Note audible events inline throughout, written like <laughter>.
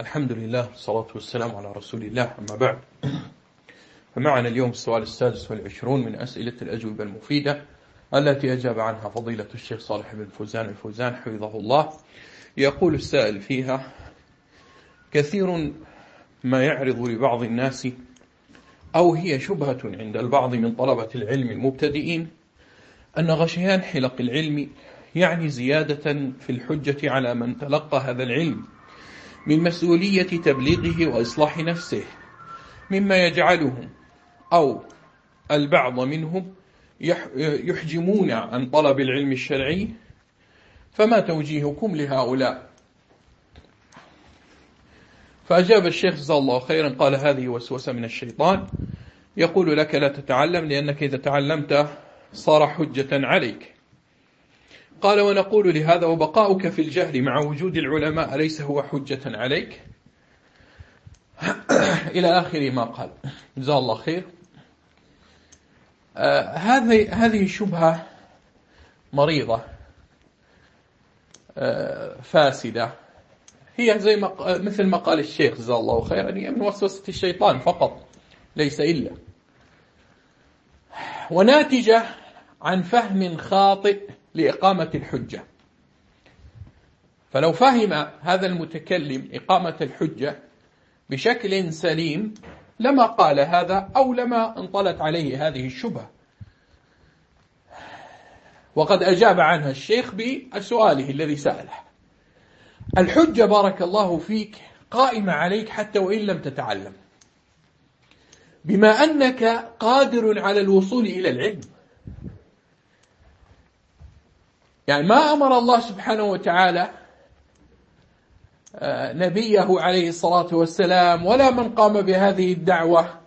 الحمد لله والصلاة والسلام على رسول الله أما بعد. فمعنا اليوم السؤال السادس والعشرون من أسئلة الأجوبة المفيدة التي أجاب عنها فضيلة الشيخ صالح بن فوزان الفوزان حفظه الله. يقول السائل فيها كثير ما يعرض لبعض الناس أو هي شبهة عند البعض من طلبة العلم المبتدئين أن غشيان حلق العلم يعني زيادة في الحجة على من تلقى هذا العلم. من مسؤولية تبليغه وإصلاح نفسه مما يجعلهم أو البعض منهم يحجمون عن طلب العلم الشرعي. فما توجيهكم لهؤلاء؟ فأجاب الشيخ جزاه الله خيرا قال هذه وسوسة من الشيطان. يقول لك لا تتعلم لأنك إذا تعلمت صار حجة عليك. قال ونقول لهذا وبقاؤك في الجهل مع وجود العلماء أليس هو حجة عليك؟ <clears throat> إلى آخر ما قال. جزاه الله خير. آه هذه هذه شبهة مريضة آه فاسدة. هي زي ما مثل ما قال الشيخ جزاه الله خيرا هي من وسوسة الشيطان فقط ليس إلا. وناتجة عن فهم خاطئ لإقامة الحجة. فلو فهم هذا المتكلم إقامة الحجة بشكل سليم لما قال هذا أو لما انطلت عليه هذه الشبهة. وقد أجاب عنها الشيخ بسؤاله الذي سأله. الحجة بارك الله فيك قائمة عليك حتى وإن لم تتعلم. بما أنك قادر على الوصول إلى العلم. يعني ما أمر الله سبحانه وتعالى آه، نبيه عليه الصلاة والسلام ولا من قام بهذه الدعوة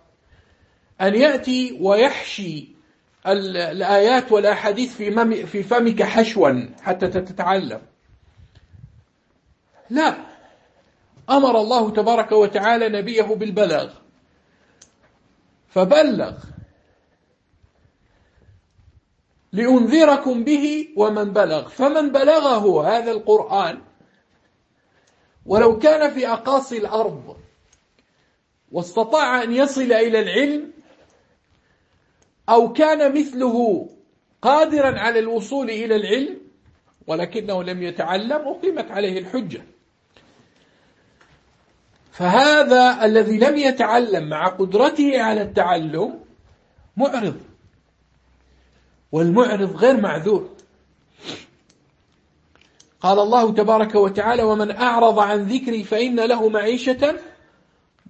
أن يأتي ويحشي الآيات والأحاديث في في فمك حشوا حتى تتعلم. لا أمر الله تبارك وتعالى نبيه بالبلاغ. فبلغ. لأنذركم به ومن بلغ. فمن بلغه هذا القرآن ولو كان في أقاصي الأرض واستطاع أن يصل إلى العلم أو كان مثله قادرا على الوصول إلى العلم ولكنه لم يتعلم أقيمت عليه الحجة. فهذا الذي لم يتعلم مع قدرته على التعلم معرض. والمعرض غير معذور. قال الله تبارك وتعالى ومن أعرض عن ذكري فإن له معيشة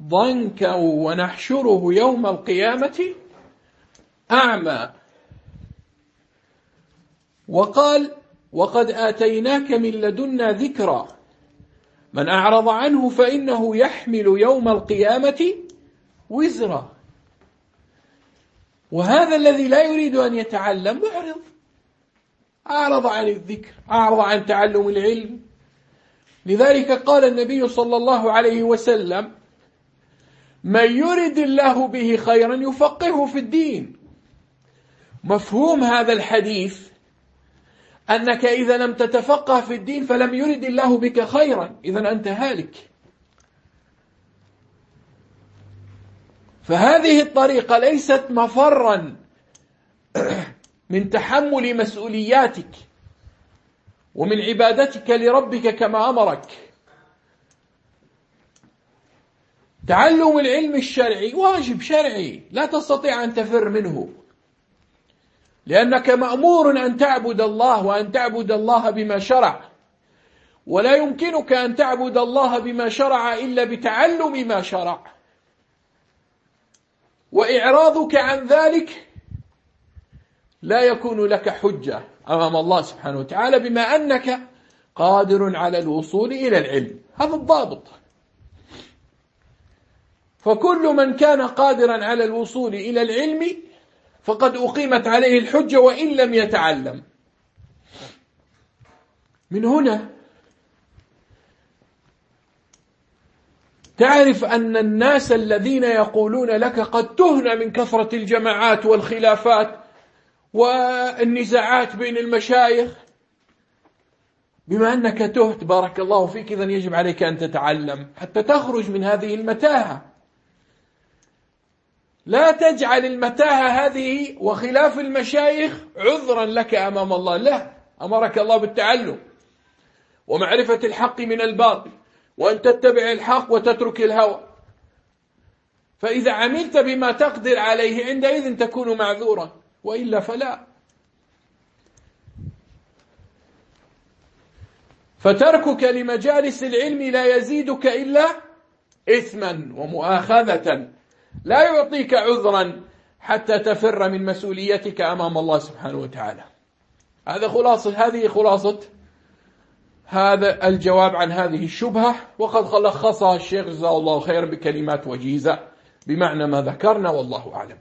ضنكا ونحشره يوم القيامة أعمى. وقال وقد آتيناك من لدنا ذكرا. من أعرض عنه فإنه يحمل يوم القيامة وزرا. وهذا الذي لا يريد أن يتعلم معرض. أعرض عن الذكر أعرض عن تعلم العلم. لذلك قال النبي صلى الله عليه وسلم من يرد الله به خيرا يفقهه في الدين. مفهوم هذا الحديث أنك إذا لم تتفقه في الدين فلم يرد الله بك خيرا. إذا أنت هالك. فهذه الطريقة ليست مفرا من تحمل مسؤولياتك ومن عبادتك لربك كما أمرك. تعلم العلم الشرعي واجب شرعي لا تستطيع أن تفر منه. لأنك مأمور أن تعبد الله وأن تعبد الله بما شرع ولا يمكنك أن تعبد الله بما شرع إلا بتعلم ما شرع. وإعراضك عن ذلك لا يكون لك حجة. أمام الله سبحانه وتعالى بما أنك قادر على الوصول إلى العلم. هذا الضابط. فكل من كان قادرا على الوصول إلى العلم فقد أقيمت عليه الحجة وإن لم يتعلم. من هنا تعرف أن الناس الذين يقولون لك قد تهن من كثرة الجماعات والخلافات والنزاعات بين المشايخ؟ بما أنك تهت بارك الله فيك إذا يجب عليك أن تتعلم حتى تخرج من هذه المتاهة. لا تجعل المتاهة هذه وخلاف المشايخ عذرا لك أمام الله. لا أمرك الله بالتعلم ومعرفة الحق من الباطل. وأن تتبع الحق وتترك الهوى. فإذا عملت بما تقدر عليه عندئذ تكون معذورا وإلا فلا. فتركك لمجالس العلم لا يزيدك إلا إثما ومؤاخذة. لا يعطيك عذرا حتى تفر من مسؤوليتك أمام الله سبحانه وتعالى. هذا خلاصة هذه خلاصة هذا الجواب عن هذه الشبهة. وقد لخصها الشيخ جزاه الله خيرا بكلمات وجيزة. بمعنى ما ذكرنا والله أعلم.